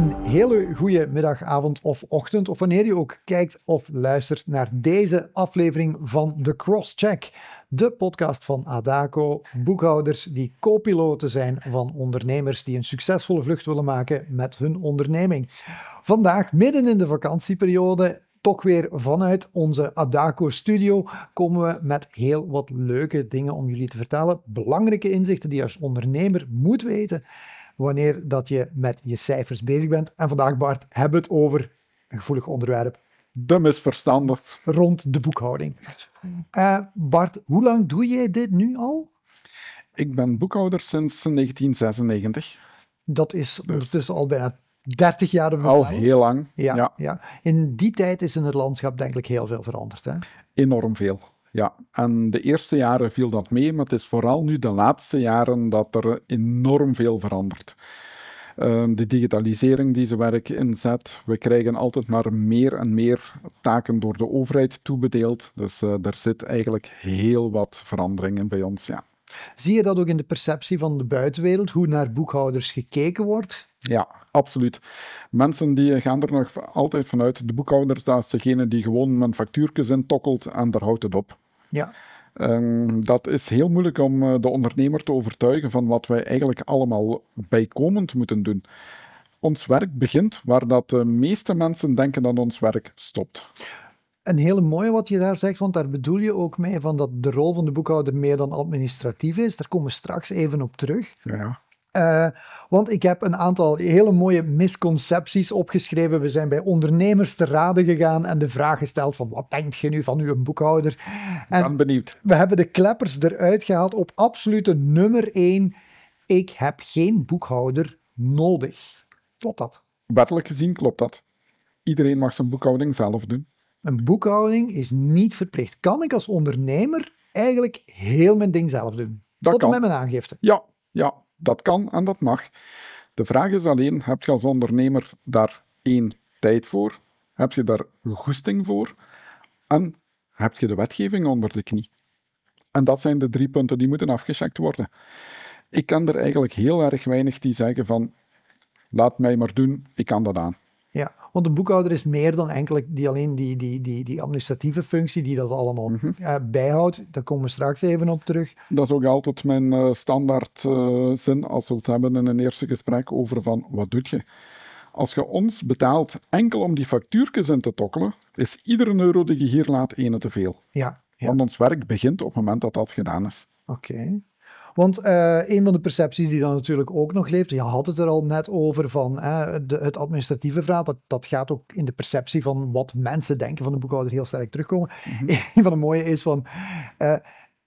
Een hele goede middag, avond of ochtend, of wanneer je ook kijkt of luistert naar deze aflevering van The Crosscheck, de podcast van Adaco, boekhouders die co-piloten zijn van ondernemers die een succesvolle vlucht willen maken met hun onderneming. Vandaag, midden in de vakantieperiode, toch weer vanuit onze Adaco studio komen we met heel wat leuke dingen om jullie te vertellen. Belangrijke inzichten die je als ondernemer moet weten wanneer dat je met je cijfers bezig bent. En vandaag, Bart, hebben we het over een gevoelig onderwerp. De misverstanden. Rond de boekhouding. Uh, Bart, hoe lang doe jij dit nu al? Ik ben boekhouder sinds 1996. Dat is dus. al bijna 30 jaar. Al heel lang. Ja, ja, ja. In die tijd is in het landschap denk ik heel veel veranderd. Hè? Enorm veel. Ja, en de eerste jaren viel dat mee, maar het is vooral nu de laatste jaren dat er enorm veel verandert. Ehm, de digitalisering die ze werk inzet, we krijgen altijd maar meer en meer taken door de overheid toebedeeld. Dus uh, er zit eigenlijk heel wat veranderingen bij ons, ja. Zie je dat ook in de perceptie van de buitenwereld, hoe naar boekhouders gekeken wordt? Ja, absoluut. Mensen die gaan er nog altijd vanuit, de boekhouder dat is degene die gewoon mijn factuurtjes intokkelt en daar houdt het op. Ja. Um, dat is heel moeilijk om uh, de ondernemer te overtuigen van wat wij eigenlijk allemaal bijkomend moeten doen. Ons werk begint waar dat de meeste mensen denken dat ons werk stopt. Een hele mooie wat je daar zegt, want daar bedoel je ook mee van dat de rol van de boekhouder meer dan administratief is. Daar komen we straks even op terug. Ja. Uh, want ik heb een aantal hele mooie misconcepties opgeschreven. We zijn bij ondernemers te raden gegaan en de vraag gesteld van wat denkt je nu van uw boekhouder? En ben benieuwd. We hebben de kleppers eruit gehaald op absolute nummer 1. Ik heb geen boekhouder nodig. Klopt dat? Wettelijk gezien klopt dat. Iedereen mag zijn boekhouding zelf doen. Een boekhouding is niet verplicht. Kan ik als ondernemer eigenlijk heel mijn ding zelf doen? Dat Tot kan. met mijn aangifte. Ja, ja, dat kan en dat mag. De vraag is alleen, heb je als ondernemer daar één tijd voor? Heb je daar goesting voor? En heb je de wetgeving onder de knie? En dat zijn de drie punten die moeten afgecheckt worden. Ik ken er eigenlijk heel erg weinig die zeggen van, laat mij maar doen, ik kan dat aan. Ja, want een boekhouder is meer dan enkel die, alleen die, die, die, die administratieve functie die dat allemaal mm -hmm. bijhoudt. Daar komen we straks even op terug. Dat is ook altijd mijn uh, standaard uh, zin als we het hebben in een eerste gesprek over van wat doe je? Als je ons betaalt enkel om die factuurtjes in te tokkelen, is iedere euro die je hier laat ene te veel. Ja, ja. Want ons werk begint op het moment dat dat gedaan is. Oké. Okay. Want uh, een van de percepties die dan natuurlijk ook nog leeft, je had het er al net over van uh, de, het administratieve verhaal, dat, dat gaat ook in de perceptie van wat mensen denken van de boekhouder heel sterk terugkomen. Mm -hmm. Een van de mooie is van, uh,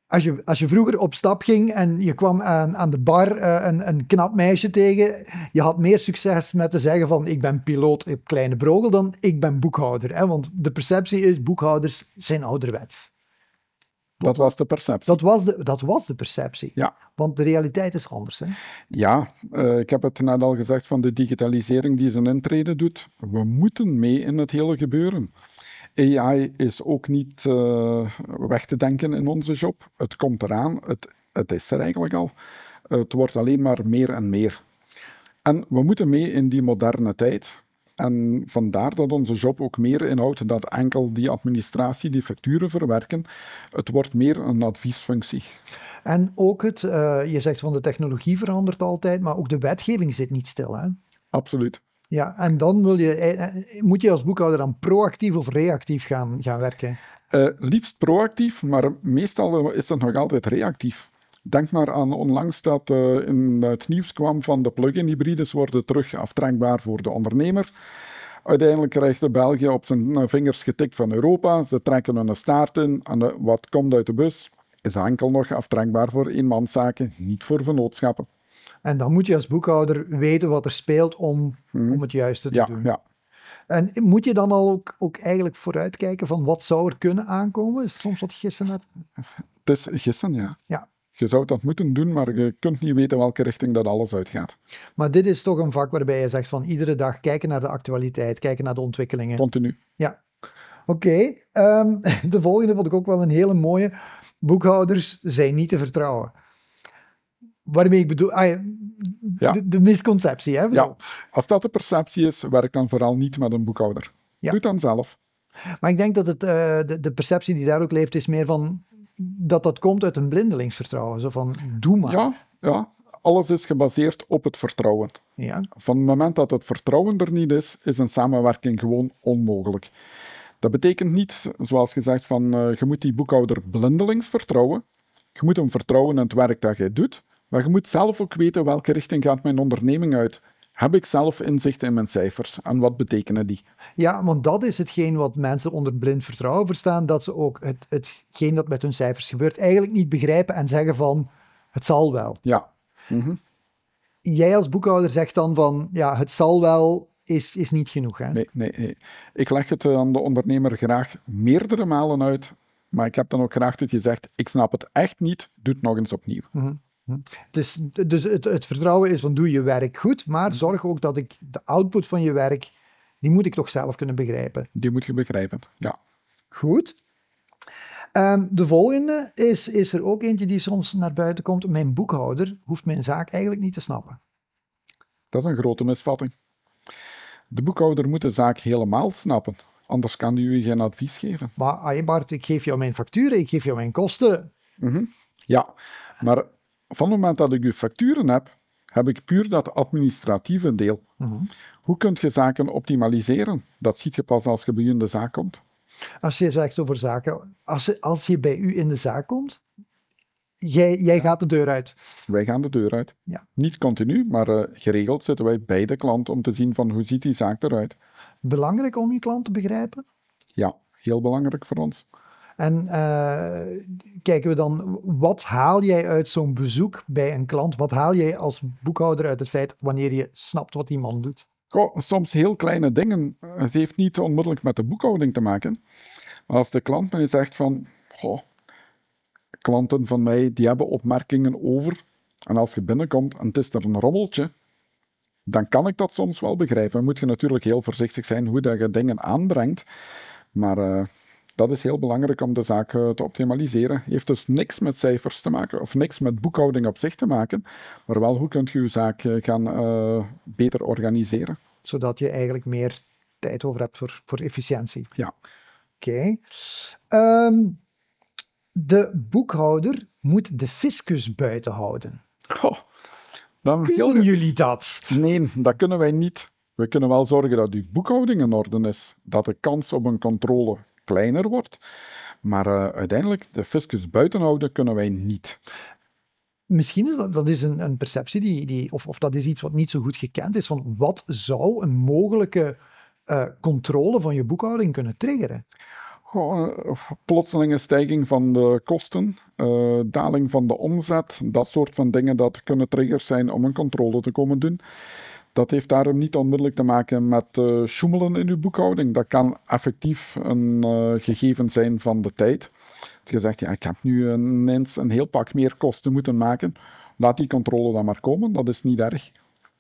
als, je, als je vroeger op stap ging en je kwam aan, aan de bar een, een knap meisje tegen, je had meer succes met te zeggen van ik ben piloot op Kleine Brogel dan ik ben boekhouder. Hè? Want de perceptie is, boekhouders zijn ouderwets. Dat was de perceptie. Dat was de, dat was de perceptie. Ja. Want de realiteit is anders. Hè? Ja, uh, ik heb het net al gezegd van de digitalisering die zijn intrede doet. We moeten mee in het hele gebeuren. AI is ook niet uh, weg te denken in onze job. Het komt eraan, het, het is er eigenlijk al. Het wordt alleen maar meer en meer. En we moeten mee in die moderne tijd. En vandaar dat onze job ook meer inhoudt dat enkel die administratie, die facturen verwerken. Het wordt meer een adviesfunctie. En ook het, uh, je zegt van de technologie verandert altijd, maar ook de wetgeving zit niet stil. Hè? Absoluut. Ja, en dan wil je, moet je als boekhouder dan proactief of reactief gaan, gaan werken? Uh, liefst proactief, maar meestal is dat nog altijd reactief. Denk maar aan onlangs dat uh, in het nieuws kwam van de plug-in hybrides worden terug aftrekbaar voor de ondernemer. Uiteindelijk krijgt de België op zijn vingers getikt van Europa. Ze trekken hun staart in en de, wat komt uit de bus is enkel nog aftrekbaar voor eenmanszaken, niet voor vennootschappen. En dan moet je als boekhouder weten wat er speelt om, hmm. om het juiste te ja, doen. Ja. En moet je dan al ook, ook eigenlijk vooruitkijken van wat zou er kunnen aankomen? Is het soms wat gissen net? Het is gissen, ja. Ja. Je zou dat moeten doen, maar je kunt niet weten welke richting dat alles uitgaat. Maar dit is toch een vak waarbij je zegt van iedere dag kijken naar de actualiteit, kijken naar de ontwikkelingen. Continu. Ja. Oké, okay. um, de volgende vond ik ook wel een hele mooie. Boekhouders zijn niet te vertrouwen. waarmee ik bedoel, ah, ja, de, de misconceptie. Hè? Ja, als dat de perceptie is, werk dan vooral niet met een boekhouder. Ja. Doe het dan zelf. Maar ik denk dat het, eh, de, de perceptie die daar ook leeft, is meer van dat dat komt uit een blindelingsvertrouwen. Zo van, doe maar. Ja, ja, alles is gebaseerd op het vertrouwen. Ja. Van het moment dat het vertrouwen er niet is, is een samenwerking gewoon onmogelijk. Dat betekent niet, zoals gezegd, van eh, je moet die boekhouder blindelings vertrouwen. Je moet hem vertrouwen in het werk dat jij doet, maar je moet zelf ook weten welke richting gaat mijn onderneming uit. Heb ik zelf inzicht in mijn cijfers en wat betekenen die? Ja, want dat is hetgeen wat mensen onder blind vertrouwen verstaan, dat ze ook het, hetgeen dat met hun cijfers gebeurt eigenlijk niet begrijpen en zeggen van, het zal wel. Ja. Mhm. Jij als boekhouder zegt dan van, ja, het zal wel, is, is niet genoeg. Hè? Nee, nee, nee. Ik leg het aan de ondernemer graag meerdere malen uit, maar ik heb dan ook graag het gezegd, ik snap het echt niet, doe het nog eens opnieuw. Mhm. Dus, dus het, het vertrouwen is van, doe je werk goed, maar zorg ook dat ik de output van je werk, die moet ik toch zelf kunnen begrijpen. Die moet je begrijpen, ja. Goed. Ehm, de volgende is, is er ook eentje die soms naar buiten komt. Mijn boekhouder hoeft mijn zaak eigenlijk niet te snappen. Dat is een grote misvatting. De boekhouder moet de zaak helemaal snappen, anders kan hij u geen advies geven. Maar ah, Bart, ik geef jou mijn facturen, ik geef jou mijn kosten. Mhm. Ja, maar van het moment dat ik uw facturen heb, heb ik puur dat administratieve deel. Mhm. Hoe kunt je zaken optimaliseren? Dat ziet je pas als je bij u in de zaak komt. Als je zegt over zaken, als, als je bij u in de zaak komt, jij, jij gaat de deur uit. Wij gaan de deur uit. Ja. Niet continu, maar eh, geregeld zitten wij bij de klant om te zien van hoe ziet die zaak eruit. Belangrijk om je klant te begrijpen. Ja, heel belangrijk voor ons. En eh, kijken we dan, wat haal jij uit zo'n bezoek bij een klant? Wat haal jij als boekhouder uit het feit wanneer je snapt wat die man doet? Soms heel kleine dingen. Het heeft niet onmiddellijk met de boekhouding te maken. Maar als de klant mij zegt van, klanten van mij die hebben opmerkingen over. En als je binnenkomt en het is er een rommeltje, dan kan ik dat soms wel begrijpen. Dan moet je natuurlijk heel voorzichtig zijn hoe dat je dingen aanbrengt. Maar eh, dat is heel belangrijk om de zaak eh, te optimaliseren. Heeft dus niks met cijfers te maken of niks met boekhouding op zich te maken. Maar wel hoe kunt je je zaak eh, gaan eh, beter organiseren. Zodat je eigenlijk meer tijd over hebt voor, voor efficiëntie. Ja. Oké. Ehm, de boekhouder moet de fiscus buiten houden. Dan Kunnen heel... jullie dat? Nee, dat kunnen wij niet. We kunnen wel zorgen dat uw boekhouding in orde is, dat de kans op een controle kleiner wordt. Maar eh, uiteindelijk, de fiscus buiten houden kunnen wij niet. Misschien is dat, dat is een, een perceptie die, die of, of dat is iets wat niet zo goed gekend is. Van wat zou een mogelijke eh, controle van je boekhouding kunnen triggeren? Goh, eh, plotselinge stijging van de kosten, daling van de omzet, dat soort van dingen, dat kunnen triggers zijn om een controle te komen doen. Dat heeft daarom niet onmiddellijk te maken met eh sjoemelen in uw boekhouding. Dat kan effectief een eh, gegeven zijn van de tijd. Dat je zegt, ja, ik heb nu ineens een heel pak meer kosten moeten maken. Laat die controle dan maar komen, dat is niet erg.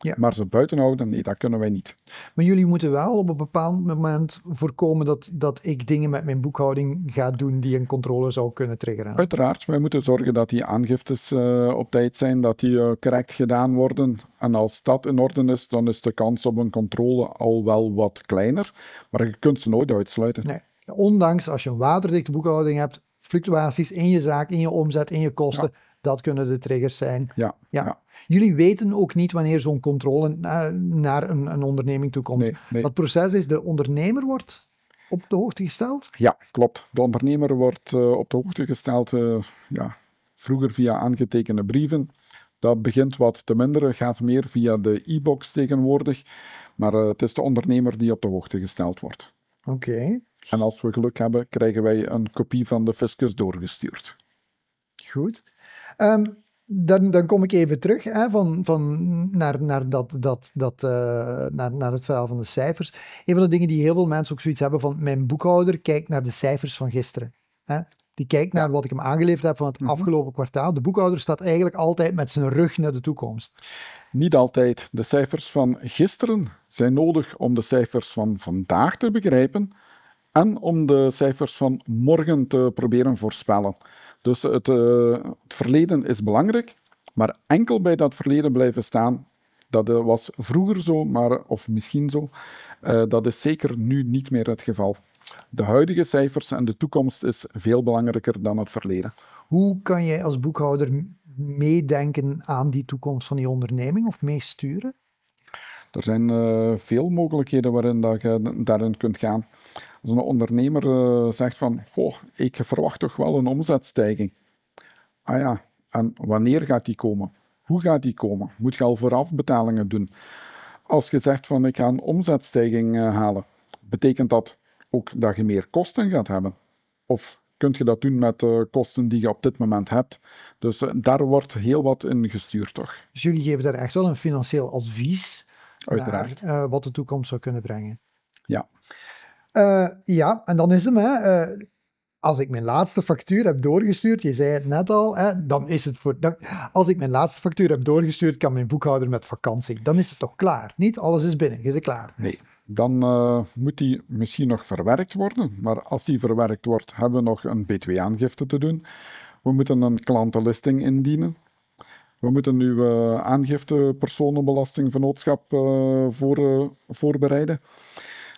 Ja. Maar ze buiten houden, nee, dat kunnen wij niet. Maar jullie moeten wel op een bepaald moment voorkomen dat, dat ik dingen met mijn boekhouding ga doen die een controle zou kunnen triggeren. Uiteraard, wij moeten zorgen dat die aangiftes eh, op tijd zijn, dat die eh, correct gedaan worden. En als dat in orde is, dan is de kans op een controle al wel wat kleiner. Maar je kunt ze nooit uitsluiten. Nee. Ondanks als je een waterdichte boekhouding hebt, fluctuaties in je zaak, in je omzet, in je kosten, dat kunnen de triggers zijn. Ja, Ja. ja. Jullie weten ook niet wanneer zo'n controle eh, naar een, een onderneming toe komt. Nee, nee. Dat proces is, de ondernemer wordt op de hoogte gesteld. ja, klopt. De ondernemer wordt eh, op de hoogte gesteld, eh, ja, vroeger via aangetekende brieven. Dat begint wat te minderen, gaat meer via de e-box tegenwoordig. Maar het is de ondernemer die op de hoogte gesteld wordt. Oké, En als we geluk hebben, krijgen wij een kopie van de fiscus doorgestuurd. goed. Ehm, dan, dan kom ik even terug hè, van, van naar, naar, dat, dat, dat, eh, naar, naar het verhaal van de cijfers. Een van de dingen die heel veel mensen ook zoiets hebben van mijn boekhouder kijkt naar de cijfers van gisteren. Hè. Die kijkt naar wat ik hem aangeleverd heb van het Mhm. afgelopen kwartaal. De boekhouder staat eigenlijk altijd met zijn rug naar de toekomst. Niet altijd. De cijfers van gisteren zijn nodig om de cijfers van vandaag te begrijpen en om de cijfers van morgen te proberen voorspellen. Dus het, eh, het verleden is belangrijk, Maar enkel bij dat verleden blijven staan, dat eh, was vroeger zo, maar, of misschien zo, uh, dat is zeker nu niet meer het geval. De huidige cijfers en de toekomst is veel belangrijker dan het verleden. Hoe kan jij als boekhouder meedenken aan die toekomst van die onderneming of meesturen? Er zijn uh, veel mogelijkheden waarin dat je daarin kunt gaan. Als een ondernemer uh, zegt van, ik verwacht toch wel een omzetstijging. Ah ja, en wanneer gaat die komen? Hoe gaat die komen? Moet je al vooraf betalingen doen? Als je zegt van, ik ga een omzetstijging uh, halen, betekent dat ook dat je meer kosten gaat hebben? Of kun je dat doen met de kosten die je op dit moment hebt. Dus daar wordt heel wat in gestuurd, toch? Dus jullie geven daar echt wel een financieel advies Uiteraard. Naar, uh, wat de toekomst zou kunnen brengen. Ja. Uh, ja, en dan is hem, hè, uh, als ik mijn laatste factuur heb doorgestuurd, je zei het net al, hè, dan is het voor. Dan, als ik mijn laatste factuur heb doorgestuurd, kan mijn boekhouder met vakantie. Dan is het toch klaar? Niet alles is binnen, is het klaar? Nee. Dan moet die misschien nog verwerkt worden. Maar als die verwerkt wordt, hebben we nog een B2-aangifte te doen. We moeten een klantenlisting indienen. We moeten nu uh, aangifte personenbelastingvennootschap uh, voor, uh, voorbereiden.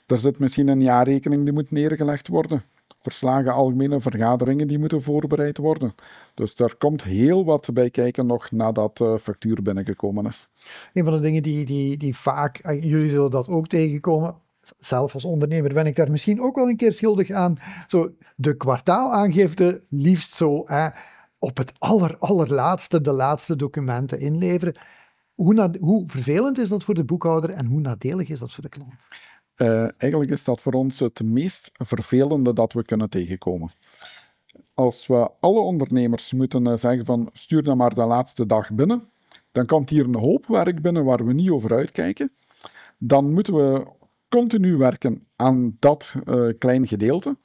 Er zit misschien een jaarrekening die moet neergelegd worden. Verslagen algemene vergaderingen die moeten voorbereid worden. Dus daar komt heel wat bij kijken nog nadat de factuur binnengekomen is. Een van de dingen die, die, die vaak, jullie zullen dat ook tegenkomen, zelf als ondernemer ben ik daar misschien ook wel een keer schuldig aan. Zo de kwartaalaangifte, liefst zo. Hè, op het aller, allerlaatste de laatste documenten inleveren. Hoe, hoe, vervelend is dat voor de boekhouder en hoe nadelig is dat voor de klant? Uh, eigenlijk is dat voor ons het meest vervelende dat we kunnen tegenkomen. Als we alle ondernemers moeten uh, zeggen van stuur dan maar de laatste dag binnen, dan komt hier een hoop werk binnen waar we niet over uitkijken. Dan moeten we continu werken aan dat uh, klein gedeelte.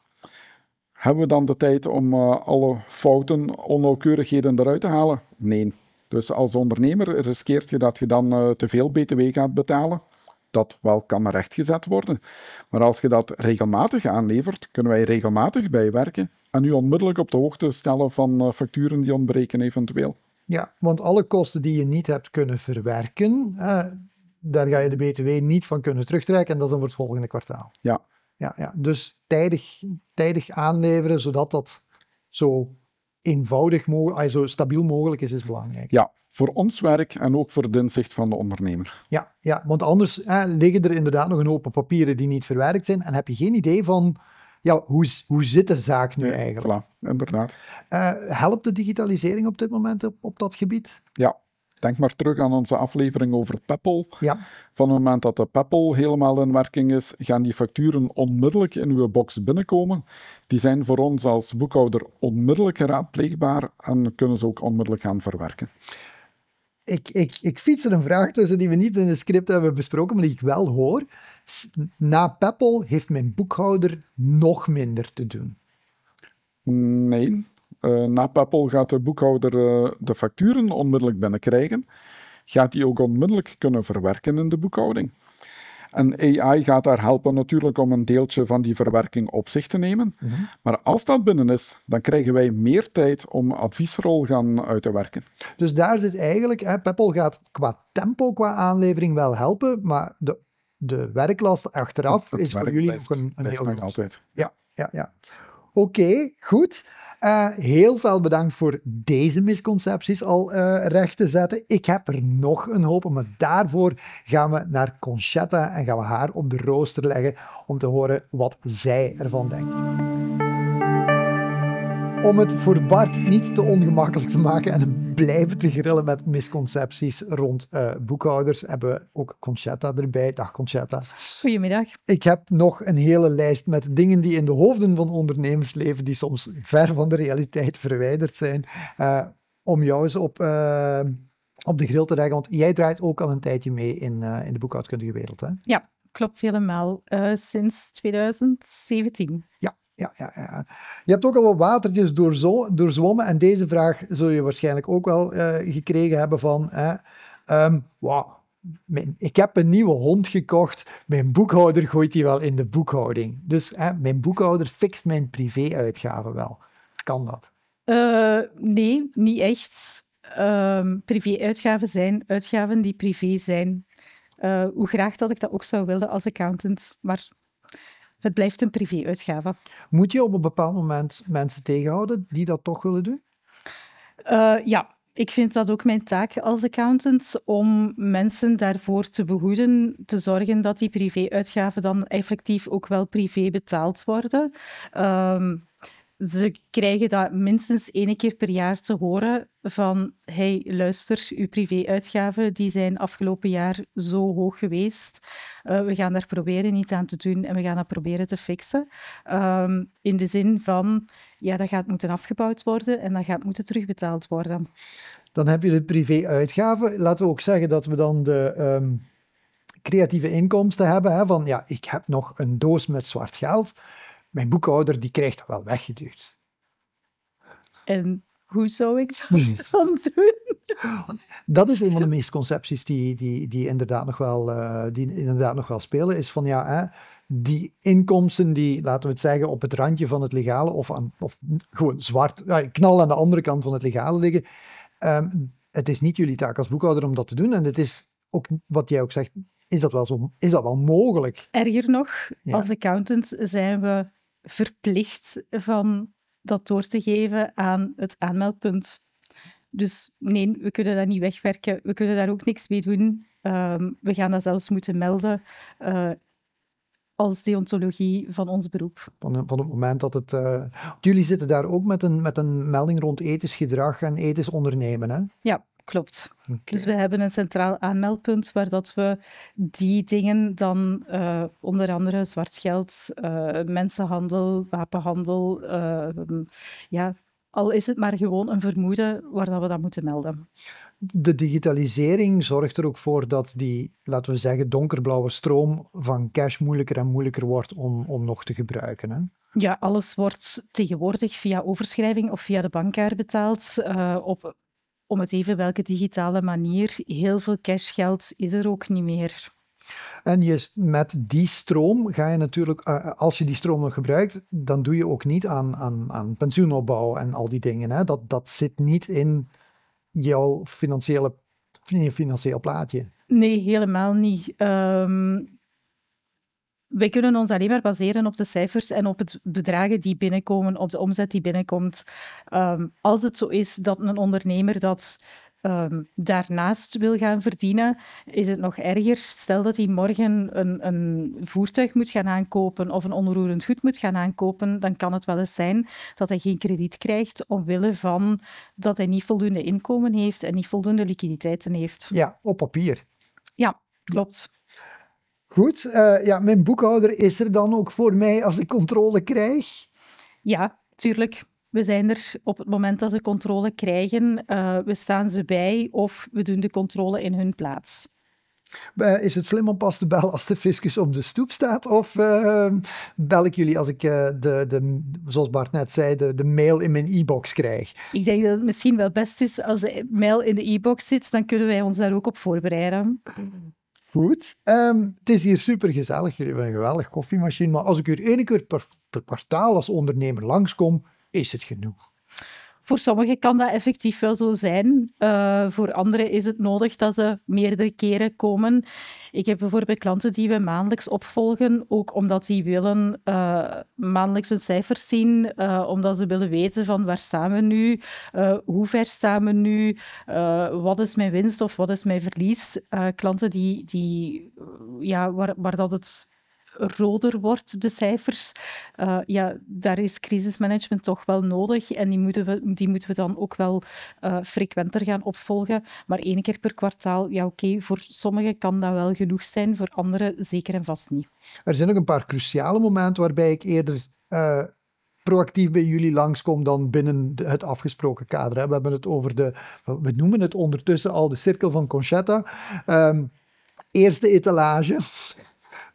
Hebben we dan de tijd om uh, alle fouten, onnauwkeurigheden eruit te halen? Nee. Dus als ondernemer riskeert je dat je dan uh, te veel BTW gaat betalen. Dat wel kan rechtgezet worden. Maar als je dat regelmatig aanlevert, kunnen wij regelmatig bijwerken en u onmiddellijk op de hoogte stellen van uh, facturen die ontbreken eventueel. Ja, want alle kosten die je niet hebt kunnen verwerken, daar ga je de BTW niet van kunnen terugtrekken en dat is dan voor het volgende kwartaal. Ja, ja, ja. Dus tijdig, tijdig aanleveren, zodat dat zo eenvoudig mogelijk, zo stabiel mogelijk is, is belangrijk. Ja, voor ons werk en ook voor het inzicht van de ondernemer. Ja, ja want anders hè, liggen er inderdaad nog een hoop papieren die niet verwerkt zijn en heb je geen idee van ja, hoe, hoe zit de zaak nu nee, eigenlijk? Voilà, inderdaad. Uh, helpt de digitalisering op dit moment op, op dat gebied? Ja, Denk maar terug aan onze aflevering over Peppel. Ja. Van het moment dat de Peppel helemaal in werking is, gaan die facturen onmiddellijk in uw box binnenkomen. Die zijn voor ons als boekhouder onmiddellijk raadpleegbaar en kunnen ze ook onmiddellijk gaan verwerken. Ik, ik, ik fiets er een vraag tussen die we niet in het script hebben besproken, maar die ik wel hoor. Na Peppel heeft mijn boekhouder nog minder te doen. Nee, na Peppel gaat de boekhouder uh, de facturen onmiddellijk binnenkrijgen. Gaat die ook onmiddellijk kunnen verwerken in de boekhouding. En AI gaat daar helpen natuurlijk om een deeltje van die verwerking op zich te nemen. Mm -hmm. Maar als dat binnen is, dan krijgen wij meer tijd om adviesrol gaan uit te werken. Dus daar zit eigenlijk, hè, Peppel gaat qua tempo, qua aanlevering wel helpen, maar de, de werklast achteraf is voor jullie nog een, een heel nog altijd. Ja, ja, ja. Oké, goed. Uh, heel veel bedankt voor deze misconcepties al uh, recht te zetten. Ik heb er nog een hoop, maar daarvoor gaan we naar Conchetta en gaan we haar op de rooster leggen om te horen wat zij ervan denkt. Om het voor Bart niet te ongemakkelijk te maken en blijven te grillen met misconcepties rond uh, boekhouders, hebben we ook Conchetta erbij. Dag Conchetta. Goedemiddag. Ik heb nog een hele lijst met dingen die in de hoofden van ondernemers leven, die soms ver van de realiteit verwijderd zijn, uh, om jou eens op, uh, op de grill te leggen. Want jij draait ook al een tijdje mee in, in de boekhoudkundige wereld, hè? Ja, klopt helemaal. sinds 2017. Ja. Ja, ja, ja. Je hebt ook al wat watertjes doorzo doorzwommen en deze vraag zul je waarschijnlijk ook wel uh, gekregen hebben van, hè, um, mijn, ik heb een nieuwe hond gekocht, mijn boekhouder gooit die wel in de boekhouding. Dus hè, mijn boekhouder fixt mijn privéuitgaven wel. Kan dat? Uh, nee, niet echt. ehm privé-uitgaven zijn uitgaven die privé zijn. Uh, hoe graag dat ik dat ook zou willen als accountant, maar het blijft een privé-uitgave. Moet je op een bepaald moment mensen tegenhouden die dat toch willen doen? Uh, ja, ik vind dat ook mijn taak als accountant om mensen daarvoor te behoeden, te zorgen dat die privé-uitgaven dan effectief ook wel privé betaald worden. Um, ze krijgen dat minstens één keer per jaar te horen van hey, luister, uw privé-uitgaven die zijn afgelopen jaar zo hoog geweest. Uh, we gaan daar proberen iets aan te doen en we gaan dat proberen te fixen. Um, in de zin van, ja, dat gaat moeten afgebouwd worden en dat gaat moeten terugbetaald worden. Dan heb je de privé-uitgaven. Laten we ook zeggen dat we dan de... Um, creatieve inkomsten hebben, hè, van ja, ik heb nog een doos met zwart geld, mijn boekhouder die krijgt dat wel weggeduwd. En hoe zou ik dat dan doen? Dat is een van de meeste concepties die, die, die, inderdaad, nog wel, uh, die inderdaad nog wel spelen. Is van ja, hè, die inkomsten die, laten we het zeggen, op het randje van het legale of, aan, of gewoon zwart, ja, knal aan de andere kant van het legale liggen. Um, het is niet jullie taak als boekhouder om dat te doen. En het is ook, wat jij ook zegt, is dat wel, zo, is dat wel mogelijk? Erger nog, ja. als accountant zijn we verplicht van dat door te geven aan het aanmeldpunt. Dus nee, we kunnen dat niet wegwerken. We kunnen daar ook niks mee doen. Um, we gaan dat zelfs moeten melden uh, als deontologie van ons beroep. Van, van het moment dat het... Uh, jullie zitten daar ook met een, met een melding rond ethisch gedrag en ethisch ondernemen, hè? Ja, klopt. Okay. Dus we hebben een centraal aanmeldpunt waar dat we die dingen dan uh, onder andere zwart geld, uh, mensenhandel, wapenhandel, uh, ja, al is het maar gewoon een vermoeden waar dat we dat moeten melden. De digitalisering zorgt er ook voor dat die, laten we zeggen, donkerblauwe stroom van cash moeilijker en moeilijker wordt om, om nog te gebruiken. Hè? Ja, alles wordt tegenwoordig via overschrijving of via de bankkaart betaald op om het even welke digitale manier. Heel veel cashgeld is er ook niet meer. En je, met die stroom ga je natuurlijk, uh, als je die stroom nog gebruikt, dan doe je ook niet aan, aan, aan pensioenopbouw en al die dingen. Hè? Dat, dat zit niet in jouw financiële, in je financieel plaatje. Nee, helemaal niet. Um, wij kunnen ons alleen maar baseren op de cijfers en op het bedragen die binnenkomen, op de omzet die binnenkomt. Um, als het zo is dat een ondernemer dat um, daarnaast wil gaan verdienen, is het nog erger. Stel dat hij morgen een, een, voertuig moet gaan aankopen of een onroerend goed moet gaan aankopen, dan kan het wel eens zijn dat hij geen krediet krijgt omwille van dat hij niet voldoende inkomen heeft en niet voldoende liquiditeiten heeft. Ja, op papier. Ja, klopt. Goed, uh, ja, mijn boekhouder is er dan ook voor mij als ik controle krijg? Ja, tuurlijk. We zijn er op het moment dat ze controle krijgen. Uh, we staan ze bij of we doen de controle in hun plaats. Uh, is het slim om pas te bellen als de fiscus op de stoep staat? Of uh, bel ik jullie als ik de, de, zoals Bart net zei, de, de mail in mijn e-box krijg? Ik denk dat het misschien wel best is als de mail in de e-box zit, dan kunnen wij ons daar ook op voorbereiden. Goed. Um, het is hier super gezellig. Jullie hebben een geweldig koffiemachine. Maar als ik hier één keer per, per kwartaal als ondernemer langskom, is het genoeg. Voor sommigen kan dat effectief wel zo zijn. Uh, voor anderen is het nodig dat ze meerdere keren komen. Ik heb bijvoorbeeld klanten die we maandelijks opvolgen, ook omdat die willen uh, maandelijks hun cijfers zien, uh, omdat ze willen weten van waar staan we nu, hoe ver staan we nu, wat is mijn winst of wat is mijn verlies. klanten die, die ja, waar, waar dat het roder wordt, de cijfers, uh, ja, daar is crisismanagement toch wel nodig. En die moeten we, die moeten we dan ook wel uh, frequenter gaan opvolgen. Maar één keer per kwartaal, ja oké, voor sommigen kan dat wel genoeg zijn, voor anderen zeker en vast niet. Er zijn ook een paar cruciale momenten waarbij ik eerder... Uh proactief bij jullie langskom dan binnen het afgesproken kader. We hebben het over de, we noemen het ondertussen al de cirkel van Conchetta. Um, eerste etalage.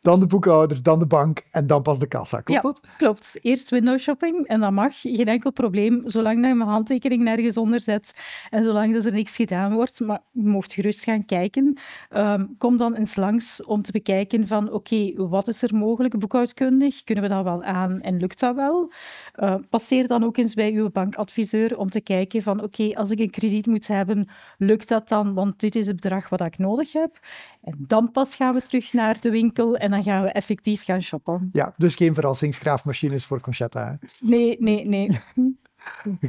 Dan de boekhouder, dan de bank en dan pas de kassa. Klopt ja, dat? klopt. Eerst window shopping en dat mag. Geen enkel probleem, zolang dat je mijn handtekening nergens onder zet en zolang dat er niks gedaan wordt. Maar je mocht gerust gaan kijken. Ehm, kom dan eens langs om te bekijken van oké, wat is er mogelijk boekhoudkundig? Kunnen we dat wel aan en lukt dat wel? Uh, passeer dan ook eens bij uw bankadviseur om te kijken van oké, als ik een krediet moet hebben, lukt dat dan? Want dit is het bedrag wat ik nodig heb. En dan pas gaan we terug naar de winkel en dan gaan we effectief gaan shoppen. Ja, dus geen verrassingsgraafmachines voor Conchetta. Nee, nee, nee.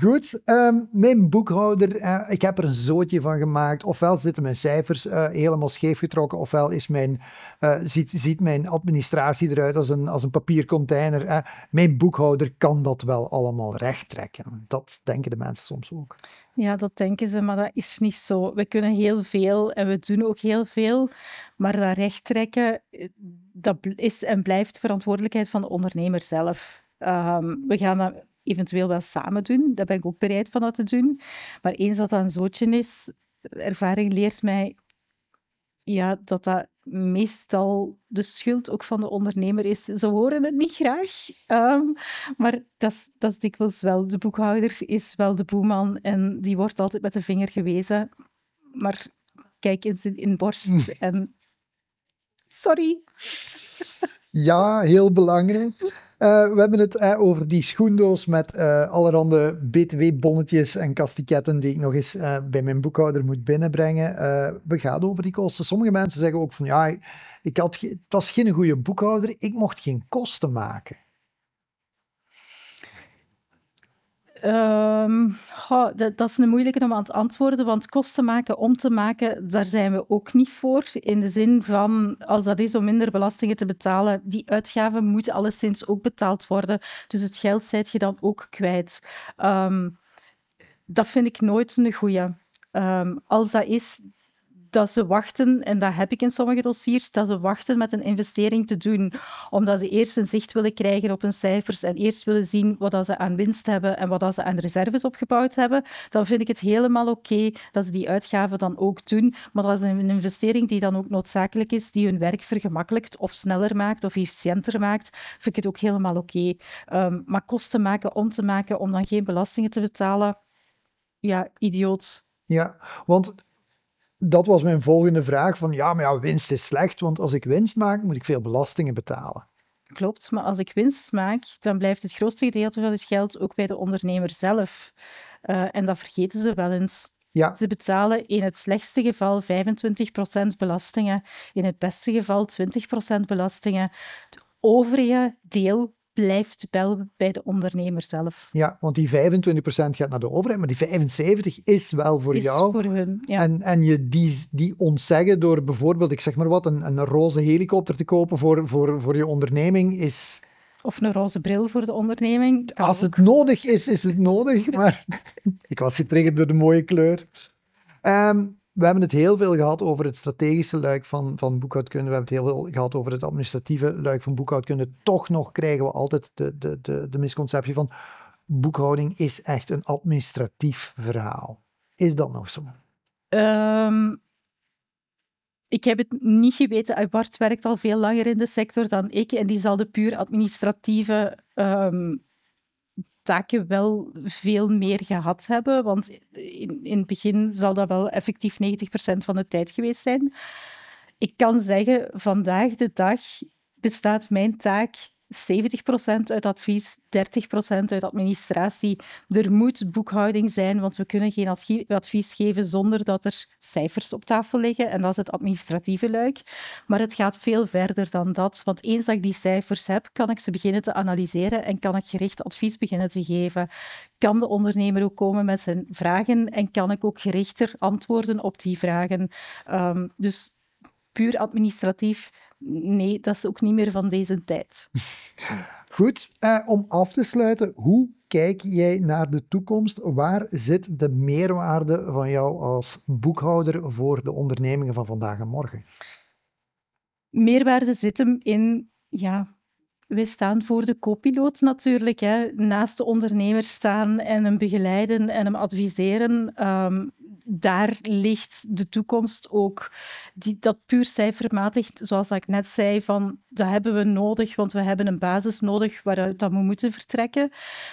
Goed, ehm, mijn boekhouder, uh, ik heb er een zootje van gemaakt. Ofwel zitten mijn cijfers uh, helemaal scheef getrokken, ofwel is mijn, uh, ziet, ziet mijn administratie eruit als een, als een papiercontainer. mijn boekhouder kan dat wel allemaal recht trekken. Dat denken de mensen soms ook. Ja, dat denken ze, maar dat is niet zo. We kunnen heel veel en we doen ook heel veel, maar dat recht trekken, dat is en blijft verantwoordelijkheid van de ondernemer zelf. Um, we gaan dat eventueel wel samen doen. Daar ben ik ook bereid van dat te doen. Maar eens dat dat een zootje is, ervaring leert mij ja, dat dat meestal de schuld ook van de ondernemer is. Ze horen het niet graag, um, maar dat is, dat is dikwijls wel. De boekhouder is wel de boeman en die wordt altijd met de vinger gewezen. Maar kijk eens in, in borst hm. en... Sorry. Ja, heel belangrijk. Uh, we hebben het uh, over die schoendoos met uh, allerhande btw-bonnetjes en kastiketten die ik nog eens bij mijn boekhouder moet binnenbrengen. we gaan over die kosten. Sommige mensen zeggen ook van ja, ik had het was geen goede boekhouder, ik mocht geen kosten maken. Um, dat, is een moeilijke om aan te antwoorden, want kosten maken om te maken, daar zijn we ook niet voor. In de zin van, als dat is om minder belastingen te betalen, die uitgaven moeten alleszins ook betaald worden. Dus het geld zijt je dan ook kwijt. Um, dat vind ik nooit een goeie. Um, als dat is, dat ze wachten, en dat heb ik in sommige dossiers, dat ze wachten met een investering te doen, omdat ze eerst een zicht willen krijgen op hun cijfers en eerst willen zien wat ze aan winst hebben en wat ze aan reserves opgebouwd hebben, dan vind ik het helemaal oké dat ze die uitgaven dan ook doen. Maar dat is een investering die dan ook noodzakelijk is, die hun werk vergemakkelijkt of sneller maakt of efficiënter maakt, vind ik het ook helemaal oké. Um, maar kosten maken om te maken, om dan geen belastingen te betalen, ja, idioot. Ja, want dat was mijn volgende vraag van ja, maar ja, winst is slecht, want als ik winst maak, moet ik veel belastingen betalen. Klopt, maar als ik winst maak, dan blijft het grootste gedeelte van het geld ook bij de ondernemer zelf. Uh, en dat vergeten ze wel eens. Ja. Ze betalen in het slechtste geval 25% belastingen, in het beste geval 20% belastingen. Het overige deel blijft wel bij de ondernemer zelf. Ja, want die 25% gaat naar de overheid, maar die 75% is wel voor is jou. voor hun, ja. En, en je die, die ontzeggen door bijvoorbeeld, ik zeg maar wat, een, een roze helikopter te kopen voor, voor, voor je onderneming is... Of een roze bril voor de onderneming. Als het nodig is, is het nodig. Maar ik was getriggerd door de mooie kleur. Um, we hebben het heel veel gehad over het strategische luik van, van boekhoudkunde. We hebben het heel veel gehad over het administratieve luik van boekhoudkunde. Toch nog krijgen we altijd de, de, de, de misconceptie van boekhouding is echt een administratief verhaal. Is dat nog zo? Um, ik heb het niet geweten. Bart werkt al veel langer in de sector dan ik. En die zal de puur administratieve um, taken wel veel meer gehad hebben. Want in, in het begin zal dat wel effectief 90% van de tijd geweest zijn. Ik kan zeggen, vandaag de dag bestaat mijn taak 70% uit advies, 30% uit administratie. Er moet boekhouding zijn, want we kunnen geen advies geven zonder dat er cijfers op tafel liggen. En dat is het administratieve luik. Maar het gaat veel verder dan dat. Want eens dat ik die cijfers heb, kan ik ze beginnen te analyseren en kan ik gericht advies beginnen te geven. Kan de ondernemer ook komen met zijn vragen en kan ik ook gerichter antwoorden op die vragen. Um, dus puur administratief, nee, dat is ook niet meer van deze tijd. Goed, eh, om af te sluiten, hoe kijk jij naar de toekomst? Waar zit de meerwaarde van jou als boekhouder voor de ondernemingen van vandaag en morgen? Meerwaarde zit hem in, ja, wij staan voor de co-piloot natuurlijk. Hè. Naast de ondernemer staan en hem begeleiden en hem adviseren. Um, daar ligt de toekomst ook. Die, dat puur cijfermatig, zoals ik net zei, van dat hebben we nodig, want we hebben een basis nodig waaruit dat we moeten vertrekken.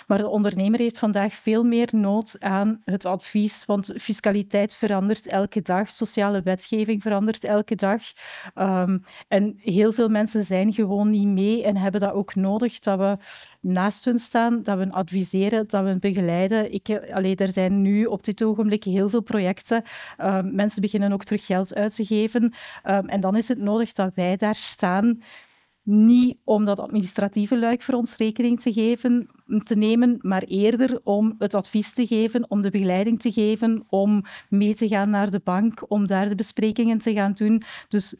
Maar de ondernemer heeft vandaag veel meer nood aan het advies, want fiscaliteit verandert elke dag, sociale wetgeving verandert elke dag. Um, en heel veel mensen zijn gewoon niet mee en hebben dat ook nodig, dat we naast hun staan, dat we adviseren, dat we begeleiden. Ik, allee, er zijn nu op dit ogenblik heel veel projecten. Um, mensen beginnen ook terug geld uit te geven. Um, en dan is het nodig dat wij daar staan niet om dat administratieve luik voor ons rekening te, geven, te nemen, maar eerder om het advies te geven, om de begeleiding te geven, om mee te gaan naar de bank, om daar de besprekingen te gaan doen. Dus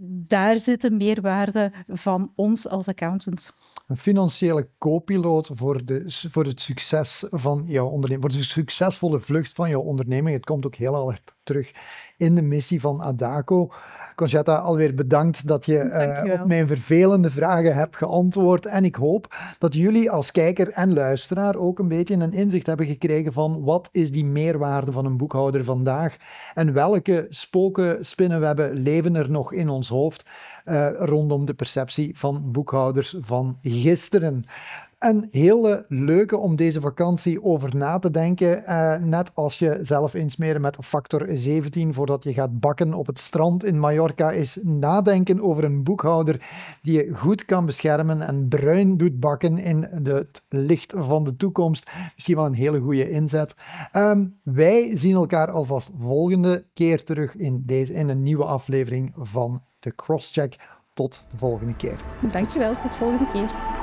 daar zit de meerwaarde van ons als accountant. Een financiële co-piloot voor, de, voor het succes van jouw onderneming, voor de succesvolle vlucht van jouw onderneming. Het komt ook heel erg terug in de missie van Adaco. Conchetta, alweer bedankt dat je uh, op mijn vervelende vragen hebt geantwoord. En ik hoop dat jullie als kijker en luisteraar ook een beetje een inzicht hebben gekregen van wat is die meerwaarde van een boekhouder vandaag en welke spoken, spinnenwebben leven er nog in ons hoofd uh, rondom de perceptie van boekhouders van gisteren. Een hele leuke om deze vakantie over na te denken. Uh, net als je zelf insmeren met factor 17 voordat je gaat bakken op het strand in Mallorca, is nadenken over een boekhouder die je goed kan beschermen en bruin doet bakken in het licht van de toekomst. Misschien wel een hele goede inzet. Um, wij zien elkaar alvast volgende keer terug in, deze, in een nieuwe aflevering van de Crosscheck. Tot de volgende keer. Dankjewel, tot de volgende keer.